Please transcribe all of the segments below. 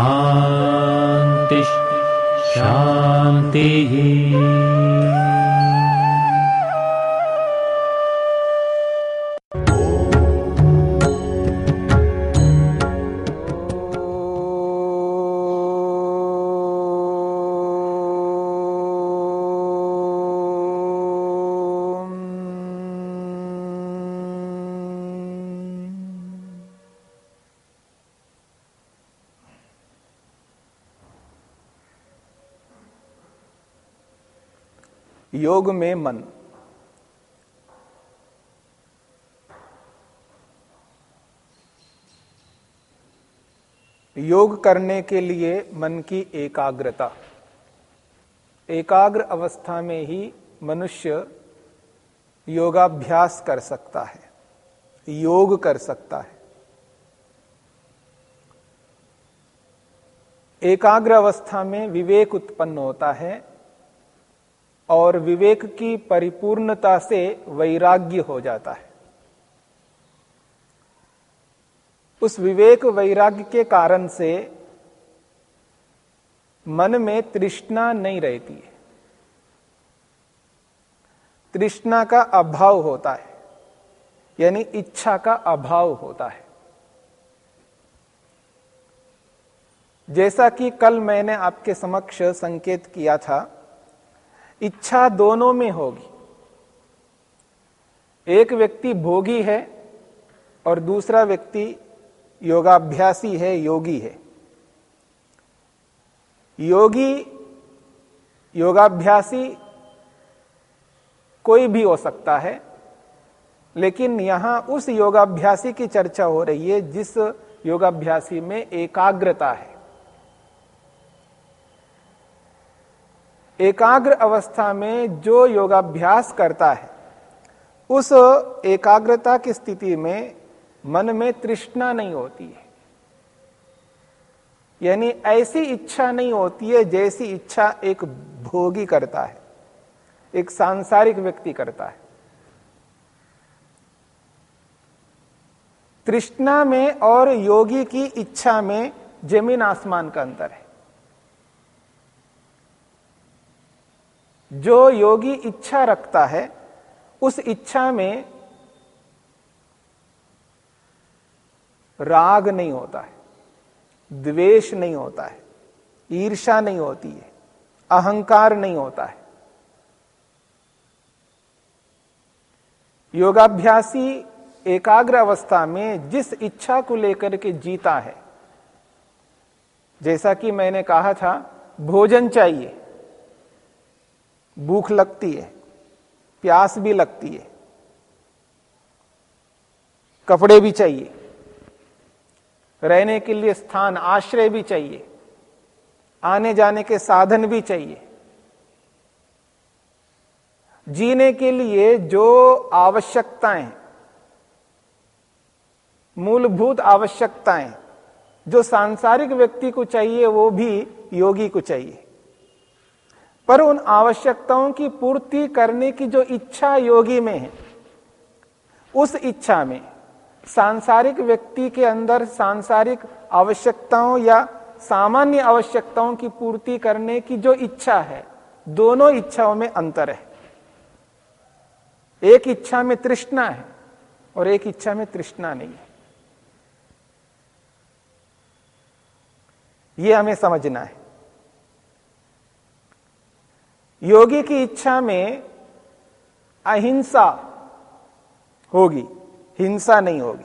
शान्तिः शान्तिः। योग में मन। योग करने के लिए मन की एकाग्रता। एकाग्र अवस्था में ही मनुष्य योगाभ्यास कर सकता है, योग कर सकता है। एकाग्र अवस्था में विवेक उत्पन्न होता है और विवेक की परिपूर्णता से वैराग्य हो जाता है। उस विवेक वैराग्य के कारण से मन में तृष्णा नहीं रहती है। तृष्णा का अभाव होता है, यानी इच्छा का अभाव होता है। जैसा कि कल मैंने आपके समक्ष संकेत किया था इच्छा दोनों में होगी। एक व्यक्ति भोगी है और दूसरा व्यक्ति योगाभ्यासी है, योगी है। योगी, योगाभ्यासी कोई भी हो सकता है, लेकिन यहाँ उस योगाभ्यासी की चर्चा हो रही है जिस योगाभ्यासी में एकाग्रता है। एकाग्र अवस्था में जो योगाभ्यास करता है, उस एकाग्रता की स्थिति में मन में तृष्णा नहीं होती है। यानी ऐसी इच्छा नहीं होती है जैसी इच्छा एक भोगी करता है, एक सांसारिक व्यक्ति करता है। तृष्णा में और योगी की इच्छा में ज़मीन आसमान का अंतर है। जो योगी इच्छा रखता है, उस इच्छा में राग नहीं होता है, द्वेष नहीं होता है ईर्षा नहीं होती है, अहंकार नहीं होता है। योगाभ्यासी एकाग्र अवस्था में जिस इच्छा को लेकर के जीता है, जैसा कि मैंने कहा था, भोजन चाहिए। भूख लगती है, प्यास भी लगती है, कपड़े भी चाहिए, रहने के लिए स्थान, आश्रय भी चाहिए, आने जाने के साधन भी चाहिए। जीने के लिए जो आवश्यकताएँ, मूलभूत आवश्यकताएँ, जो सांसारिक व्यक्ति को चाहिए, वो भी योगी को चाहिए। पर उन आवश्यकताओं की पूर्ति करने की जो इच्छा योगी में है, उस इच्छा में सांसारिक व्यक्ति के अंदर सांसारिक आवश्यकताओं या सामान्य आवश्यकताओं की पूर्ति करने की जो इच्छा है, दोनों इच्छाओं में अंतर है। एक इच्छा में तृष्णा है और एक इच्छा में तृष्णा नहीं है। यह हमें समझना है। योगी की इच्छा में अहिंसा होगी, हिंसा नहीं होगी।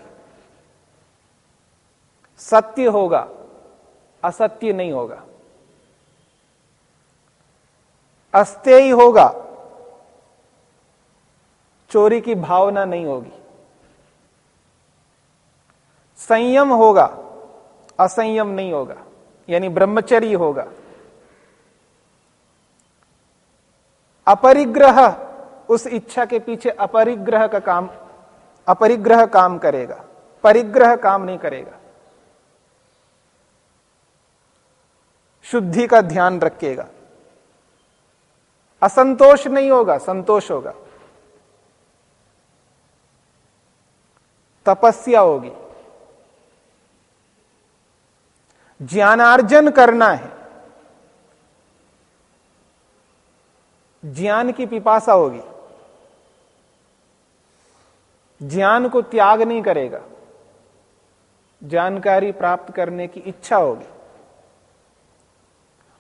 सत्य होगा, असत्य नहीं होगा। अस्तेय होगा, चोरी की भावना नहीं होगी। संयम होगा, असंयम नहीं होगा, यानी ब्रह्मचर्य होगा। अपरिग्रह, उस इच्छा के पीछे अपरिग्रह का काम, अपरिग्रह काम करेगा। परिग्रह काम नहीं करेगा। शुद्धि का ध्यान रखेगा। असंतोष नहीं होगा, संतोष होगा। तपस्या होगी। ज्ञानार्जन करना है। ज्ञान की पिपासा होगी। ज्ञान को त्याग नहीं करेगा। जानकारी प्राप्त करने की इच्छा होगी।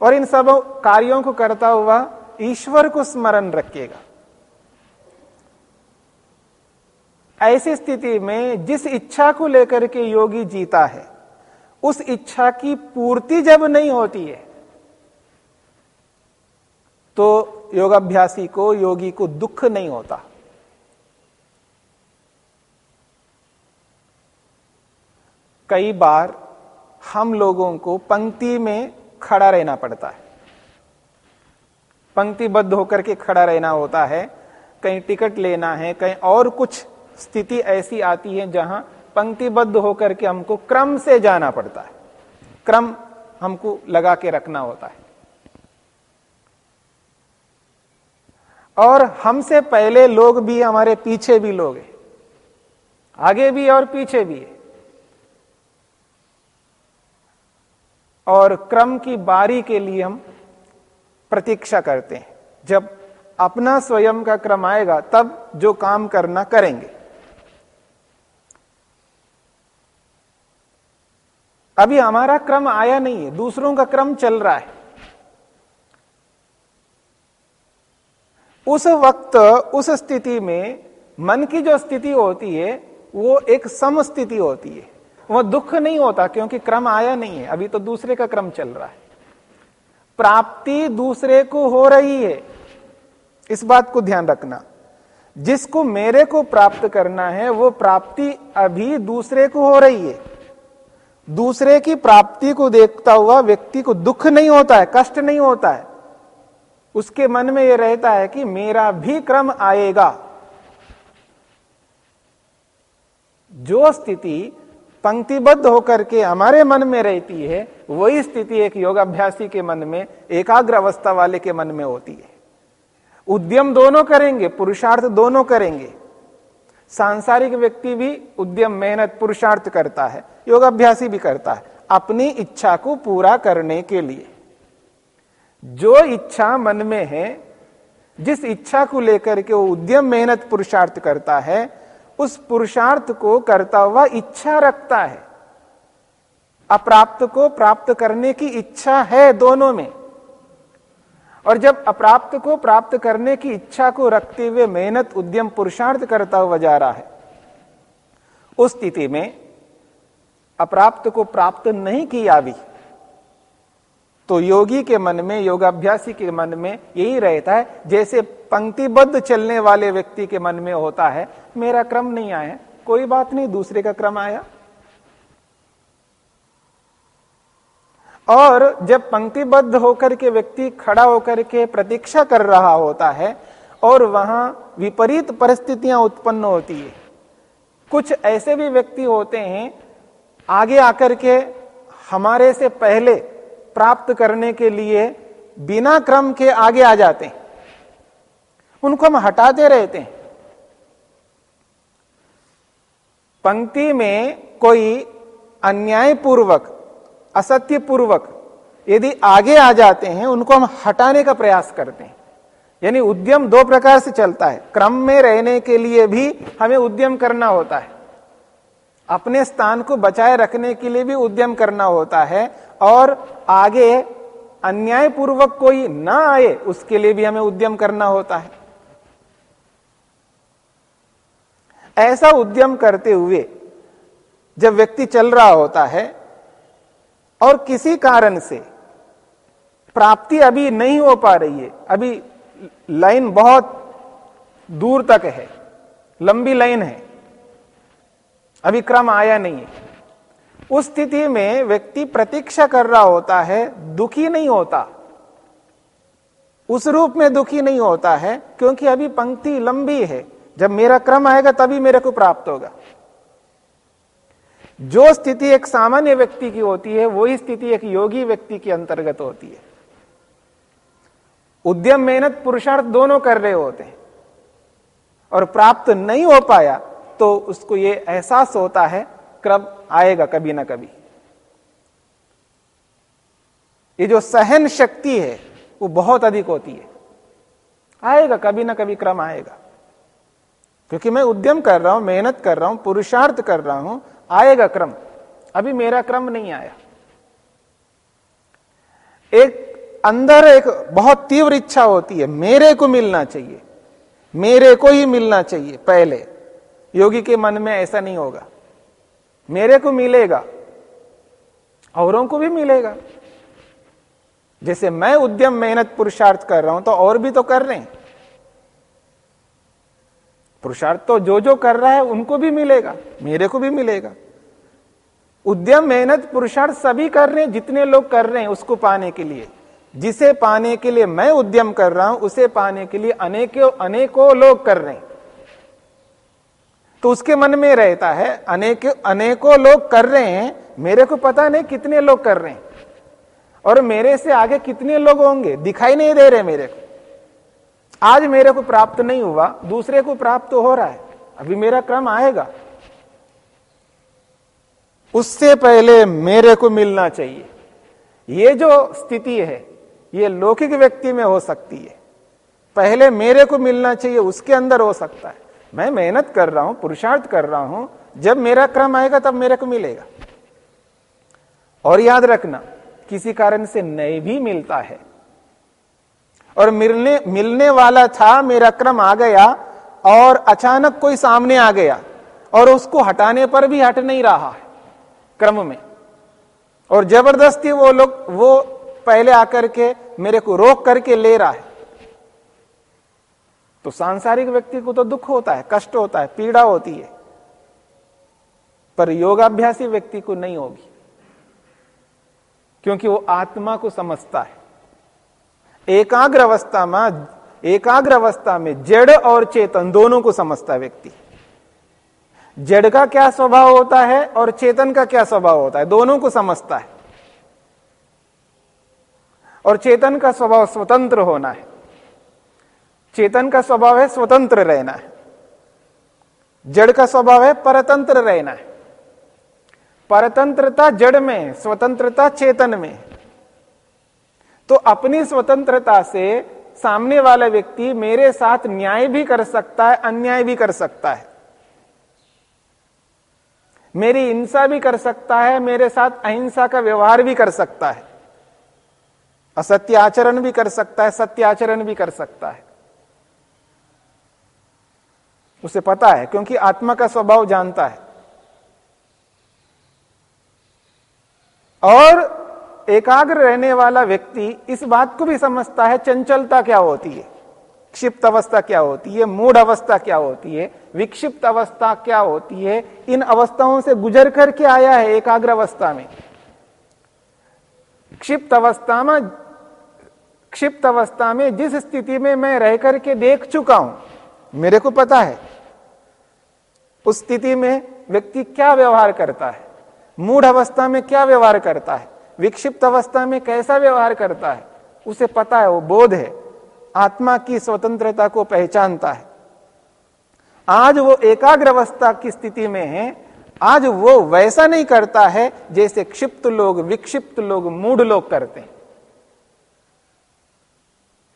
और इन सब कार्यों को करता हुआ ईश्वर को स्मरण रखेगा ऐसी स्थिति में जिस इच्छा को लेकर के योगी जीता है, उस इच्छा की पूर्ति जब नहीं होती है तो योगाभ्यासी को, योगी को दुख नहीं होता। कई बार हम लोगों को पंक्ति में खड़ा रहना पड़ता है। पंक्तिबद्ध होकर के खड़ा रहना होता है, कहीं टिकट लेना है, कहीं और कुछ स्थिति ऐसी आती है जहाँ पंक्तिबद्ध होकर के हमको क्रम से जाना पड़ता है। क्रम हमको लगा के रखना होता है। और हमसे पहले लोग भी हमारे पीछे भी लोग हैं। आगे भी और पीछे भी है। और क्रम की बारी के लिए हम प्रतीक्षा करते हैं। जब अपना स्वयं का क्रम आएगा, तब जो काम करना करेंगे। अभी हमारा क्रम आया नहीं है, दूसरों का क्रम चल रहा है। उस वक्त, उस स्थिति में मन की जो स्थिति होती है, वो एक सम स्थिति होती है। वह दुख नहीं होता, क्योंकि क्रम आया नहीं है। अभी तो दूसरे का क्रम चल रहा है। प्राप्ति दूसरे को हो रही है। इस बात को ध्यान रखना। जिसको मेरे को प्राप्त करना है, वो प्राप्ति अभी दूसरे को हो रही है। दूसरे की प्राप्ति को देखता हुआ व्यक्ति को दुख नहीं होता है, कष्ट नहीं होता है। उसके मन में यह रहता है कि मेरा भी क्रम आएगा। जो स्थिति पंक्तिबद्ध होकर के हमारे मन में रहती है, वही स्थिति एक योगाभ्यासी के मन में एकाग्र अवस्था वाले के मन में होती है। उद्यम दोनों करेंगे, पुरुषार्थ दोनों करेंगे। सांसारिक व्यक्ति भी उद्यम, मेहनत, पुरुषार्थ करता है, योगाभ्यासी भी करता है, अपनी इच्छा को पूरा करने के लिए। जो इच्छा मन में है, जिस इच्छा को लेकर के वो उद्यम मेहनत पुरुषार्थ करता है, उस पुरुषार्थ को करता हुआ इच्छा रखता है। अप्राप्त को प्राप्त करने की इच्छा है दोनों में। और जब अप्राप्त को प्राप्त करने की इच्छा को रखते हुए मेहनत, उद्यम, पुरुषार्थ करता हुआ जा रहा है, उस स्थिति में अप्राप्त को प्राप्त नहीं किया भी तो योगी के मन में, योगाभ्यासी के मन में यही रहता है। जैसे पंक्तिबद्ध चलने वाले व्यक्ति के मन में होता है, मेरा क्रम नहीं आया, कोई बात नहीं, दूसरे का क्रम आया। और जब पंक्तिबद्ध होकर के व्यक्ति खड़ा होकर के प्रतीक्षा कर रहा होता है, और वहाँ विपरीत परिस्थितियाँ उत्पन्न होती है। कुछ ऐसे भी व्यक्ति होते हैं, आगे आकर के हमारे से पहले प्राप्त करने के लिए बिना क्रम के आगे आ जाते हैं। उनको हम हटाते रहते हैं। पंक्ति में कोई अन्यायपूर्वक, असत्यपूर्वक यदि आगे आ जाते हैं, उनको हम हटाने का प्रयास करते हैं। यानी उद्यम दो प्रकार से चलता है। क्रम में रहने के लिए भी हमें उद्यम करना होता है। अपने स्थान को बचाए रखने के लिए भी उद्यम करना होता है। और आगे अन्यायपूर्वक कोई ना आए, उसके लिए भी हमें उद्यम करना होता है। ऐसा उद्यम करते हुए जब व्यक्ति चल रहा होता है और किसी कारण से प्राप्ति अभी नहीं हो पा रही है, अभी लाइन बहुत दूर तक है, लंबी लाइन है, अभी क्रम आया नहीं है। उस स्थिति में व्यक्ति प्रतीक्षा कर रहा होता है, दुखी नहीं होता। उस रूप में दुखी नहीं होता है, क्योंकि अभी पंक्ति लंबी है। जब मेरा क्रम आएगा, तभी मेरे को प्राप्त होगा। जो स्थिति एक सामान्य व्यक्ति की होती है, वही स्थिति एक योगी व्यक्ति के अंतर्गत होती है। उद्यम, मेहनत, पुरुषार्थ दोनों कर रहे होते हैं। और प्राप्त नहीं हो पाया तो उसको यह एहसास होता है क्रम आएगा कभी ना कभी। ये जो सहन शक्ति है, वो बहुत अधिक होती है। आएगा कभी ना कभी क्रम आएगा। क्योंकि मैं उद्यम कर रहा हूँ, मेहनत कर रहा हूँ, पुरुषार्थ कर रहा हूँ, आएगा क्रम। अभी मेरा क्रम नहीं आया। एक अंदर एक बहुत तीव्र इच्छा होती है, मेरे को मिलना चाहिए। मेरे को ही मिलना चाहिए, पहले। योगी के मन में ऐसा नहीं होगा। मेरे को मिलेगा, औरों को भी मिलेगा। जैसे मैं उद्यम मेहनत पुरुषार्थ कर रहा हूँ तो और भी तो कर रहे हैं। पुरुषार्थ तो जो जो कर रहा है, उनको भी मिलेगा, मेरे को भी मिलेगा। उद्यम, मेहनत, पुरुषार्थ सभी कर रहे हैं, जितने लोग कर रहे हैं, उसको पाने के लिए। जिसे पाने के लिए मैं उद्यम कर रहा हूँ, उसे पाने के लिए अनेकों अनेकों लोग कर रहे हैं। तो उसके मन में रहता है, अनेक, अनेकों लोग कर रहे हैं, मेरे को पता नहीं कितने लोग कर रहे हैं। और मेरे से आगे कितने लोग होंगे, दिखाई नहीं दे रहे मेरे को। आज मेरे को प्राप्त नहीं हुआ, दूसरे को प्राप्त हो रहा है, अभी मेरा क्रम आएगा। उससे पहले मेरे को मिलना चाहिए। ये जो स्थिति है, ये लौकिक व्यक्ति में हो सकती है। पहले मेरे को मिलना चाहिए, उसके अंदर हो सकता है। मैं मेहनत कर रहा हूँ, पुरुषार्थ कर रहा हूँ, जब मेरा क्रम आएगा, तब मेरे को मिलेगा। और याद रखना, किसी कारण से नहीं भी मिलता है। और मिलने मिलने वाला था, मेरा क्रम आ गया, और अचानक कोई सामने आ गया, और उसको हटाने पर भी हट नहीं रहा है, क्रम में। और ज़बरदस्ती वो लोग, वो पहले आकर के मेरे को रोक करके ले रहा है। तो सांसारिक व्यक्ति को तो दुख होता है, कष्ट होता है, पीड़ा होती है, पर योगाभ्यासी व्यक्ति को नहीं होगी, क्योंकि वो आत्मा को समझता है। एकाग्र अवस्था में, एकाग्र अवस्था में जड़ और चेतन दोनों को समझता है व्यक्ति। जड़ का क्या स्वभाव होता है और चेतन का क्या स्वभाव होता है, दोनों को समझता है। और चेतन का स्वभाव स्वतंत्र होना है। चेतन का स्वभाव है स्वतंत्र रहना है। जड़ का स्वभाव है परतंत्र रहना है। परतंत्रता जड़ में, स्वतंत्रता चेतन में। तो अपनी स्वतंत्रता से सामने वाला व्यक्ति मेरे साथ न्याय भी कर सकता है, अन्याय भी कर सकता है। मेरी हिंसा भी कर सकता है, मेरे साथ अहिंसा का व्यवहार भी कर सकता है। असत्य आचरण भी कर सकता है, सत्य आचरण भी कर सकता है। उसे पता है, क्योंकि आत्मा का स्वभाव जानता है। और एकाग्र रहने वाला व्यक्ति इस बात को भी समझता है, चंचलता क्या होती है, क्षिप्त अवस्था क्या होती है मूड अवस्था क्या होती है, विक्षिप्त अवस्था क्या होती है, इन अवस्थाओं से गुजर करके आया है एकाग्र अवस्था में। क्षिप्त अवस्था में, क्षिप्त अवस्था में जिस स्थिति में मैं रह करके देख चुका हूँ, मेरे को पता है उस स्थिति में व्यक्ति क्या व्यवहार करता है? मूढ़ अवस्था में क्या व्यवहार करता है? विक्षिप्त अवस्था में कैसा व्यवहार करता है? उसे पता है, वो बोध है। आत्मा की स्वतंत्रता को पहचानता है। आज वो एकाग्र अवस्था की स्थिति में है। आज वो वैसा नहीं करता है जैसे क्षिप्त लोग, विक्षिप्त लोग, मूढ़ लोग करते हैं।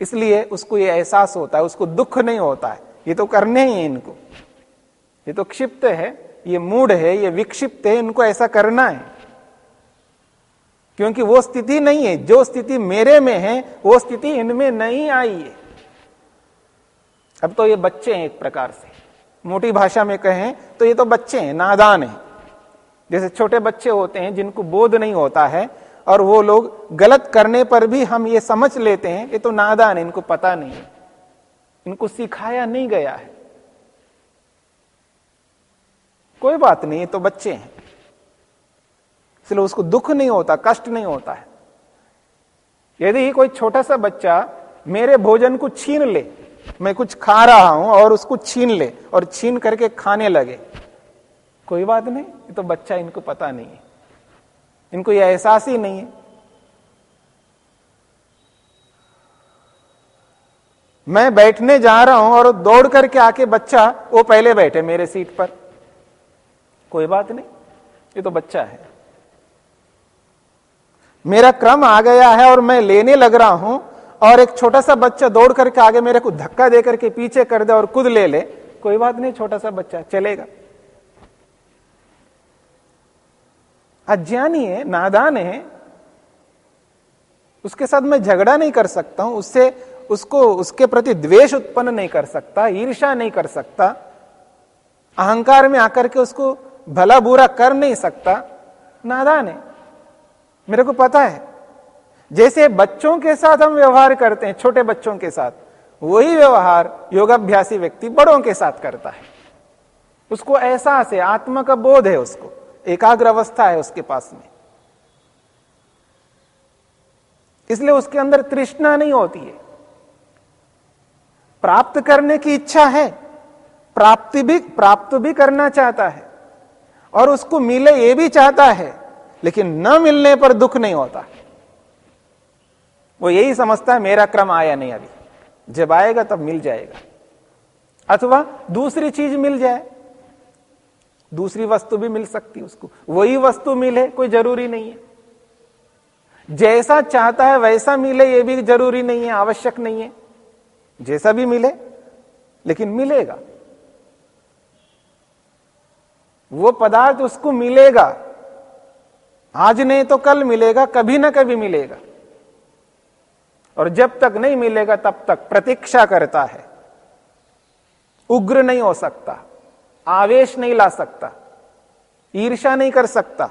इसलिए उसको ये एहसास होता है, उसको दुख नहीं होता है। ये तो करने ही इनको। ये तो क्षिप्त है, ये मूड है, ये विक्षिप्त है, इनको ऐसा करना है। क्योंकि वो स्थिति नहीं है, जो स्थिति मेरे में है, वो स्थिति इनमें नहीं आई है। अब तो ये बच्चे हैं एक प्रकार से। मोटी भाषा में कहें तो ये तो बच्चे हैं, नादान हैं। जैसे छोटे बच्चे होते हैं, जिनको बोध नहीं होता है, और वो लोग गलत करने पर भी हम ये समझ लेते हैं, ये तो नादान है, इनको पता नहीं है। इनको सिखाया नहीं गया है। कोई बात नहीं तो बच्चे हैं। इसलिए उसको दुख नहीं होता, कष्ट नहीं होता है। यदि कोई छोटा सा बच्चा मेरे भोजन को छीन ले, मैं कुछ खा रहा हूँ और उसको छीन ले और छीन करके खाने लगे, कोई बात नहीं, ये तो बच्चा इनको पता नहीं है। इनको यह एहसास ही नहीं है। मैं बैठने जा रहा हूँ और दौड़ करके आके बच्चा, वो पहले बैठे मेरे सीट पर। कोई बात नहीं, ये तो बच्चा है। मेरा क्रम आ गया है और मैं लेने लग रहा हूँ और एक छोटा सा बच्चा दौड़ करके आगे मेरे को धक्का दे करके पीछे कर दे और खुद ले ले। कोई बात नहीं, छोटा सा बच्चा चलेगा। अज्ञानी है, नादान है, उसके साथ मैं झगड़ा नहीं कर सकता हूँ, उससे, उसको, उसके प्रति द्वेष उत्पन्न नहीं कर सकता ईर्षा नहीं कर सकता। अहंकार में आकर के उसको भला बुरा कर नहीं सकता, नादान है। मेरे को पता है। जैसे बच्चों के साथ हम व्यवहार करते हैं, छोटे बच्चों के साथ, वही व्यवहार योगाभ्यासी व्यक्ति बड़ों के साथ करता है। उसको एहसास है आत्मा का बोध है उसको एकाग्र अवस्था है उसके पास में। इसलिए उसके अंदर तृष्णा नहीं होती है। प्राप्त करने की इच्छा है, प्राप्ति भी, प्राप्त भी करना चाहता है। और उसको मिले ये भी चाहता है, लेकिन न मिलने पर दुख नहीं होता। वो यही समझता है, मेरा क्रम आया नहीं अभी। जब आएगा तब मिल जाएगा। अथवा दूसरी चीज़ मिल जाए, दूसरी वस्तु भी मिल सकती उसको। वही वस्तु मिले, कोई ज़रूरी नहीं है। जैसा चाहता है वैसा मिले, ये भी ज़रूरी नहीं है, आवश्यक नहीं है। जैसा भी मिले, लेकिन मिलेगा। वो पदार्थ उसको मिलेगा। आज नहीं तो कल मिलेगा, कभी ना कभी मिलेगा। और जब तक नहीं मिलेगा, तब तक प्रतीक्षा करता है। उग्र नहीं हो सकता, आवेश नहीं ला सकता ईर्षा नहीं कर सकता।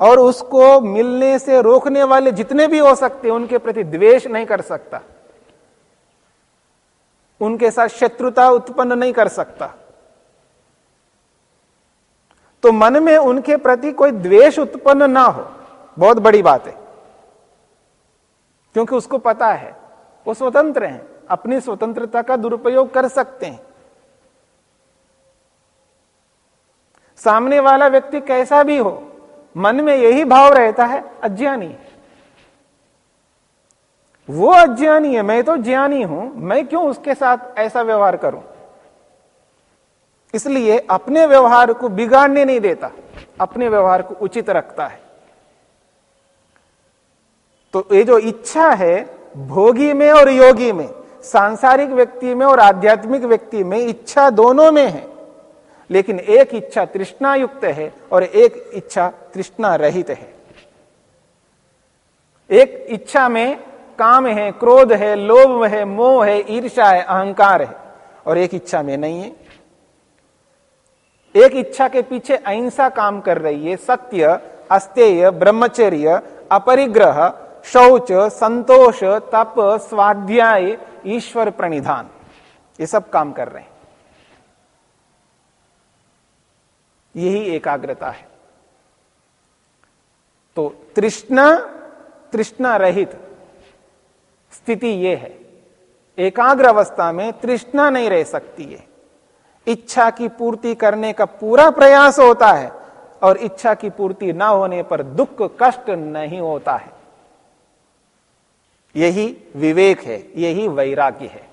और उसको मिलने से रोकने वाले जितने भी हो सकते उनके प्रति द्वेष नहीं कर सकता। उनके साथ शत्रुता उत्पन्न नहीं कर सकता। तो मन में उनके प्रति कोई द्वेष उत्पन्न ना हो। बहुत बड़ी बात है। क्योंकि उसको पता है, वो स्वतंत्र हैं, अपनी स्वतंत्रता का दुरुपयोग कर सकते हैं। सामने वाला व्यक्ति कैसा भी हो, मन में यही भाव रहता है, अज्ञानी। वो अज्ञानी है, मैं तो ज्ञानी हूँ, मैं क्यों उसके साथ ऐसा व्यवहार करूँ? इसलिए अपने व्यवहार को बिगाड़ने नहीं देता, अपने व्यवहार को उचित रखता है। तो ये जो इच्छा है, भोगी में और योगी में, सांसारिक व्यक्ति में और आध्यात्मिक व्यक्ति में, इच्छा दोनों में है। लेकिन एक इच्छा तृष्णा युक्त है और एक इच्छा तृष्णा रहित है। एक इच्छा में काम है, क्रोध है, लोभ है, मोह है ईर्षा है, अहंकार है और एक इच्छा में नहीं है। एक इच्छा के पीछे अहिंसा काम कर रही है, सत्य, अस्तेय, ब्रह्मचर्य, अपरिग्रह, शौच, संतोष, तप, स्वाध्याय, ईश्वर प्रणिधान, ये सब काम कर रहे हैं। यही एकाग्रता है। तो तृष्णा तृष्णा रहित स्थिति यह है। एकाग्र अवस्था में तृष्णा नहीं रह सकती है। इच्छा की पूर्ति करने का पूरा प्रयास होता है और इच्छा की पूर्ति ना होने पर दुख कष्ट नहीं होता है। यही विवेक है, यही वैराग्य है।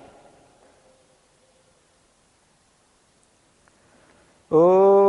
ओ